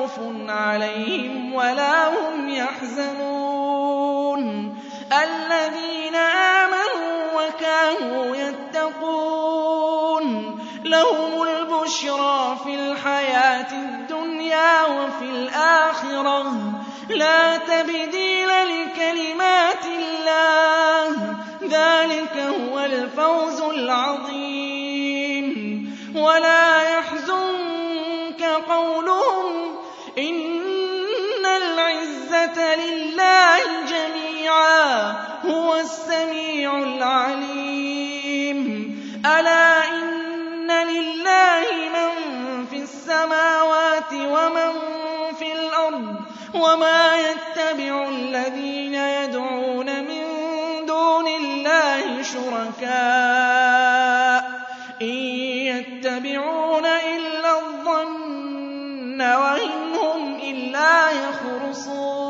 خَوْفٌ عَلَيْهِمْ وَلَا هُمْ يَحْزَنُونَ. الَّذِينَ آمَنُوا وَكَانُوا يَتَّقُونَ. لَهُمُ الْبُشْرَى فِي الْحَيَاةِ الدُّنْيَا وَفِي الْآخِرَةِ. لَا تَبْدِيلَ لِكَلِمَاتِ اللَّهِ. ذَلِكَ هُوَ الْفَوْزُ الْعَظِيمُ. وَهُوَ السَّمِيعُ الْعَلِيمُ. أَلَا إِنَّ لِلَّهِ مَن فِي السَّمَاوَاتِ وَمَن فِي الْأَرْضِ وَمَا يَتَّبِعُ الَّذِينَ يَدْعُونَ مِن دُونِ اللَّهِ شُرَكَاءَ. إِن يَتَّبِعُونَ إِلَّا الظَّنَّ وَإِنْ هُمْ إِلَّا يَخْرُصُونَ.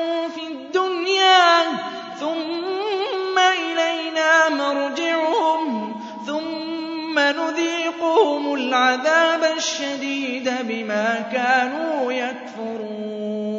نذيقهم العذاب الشديد بما كانوا يكفرون.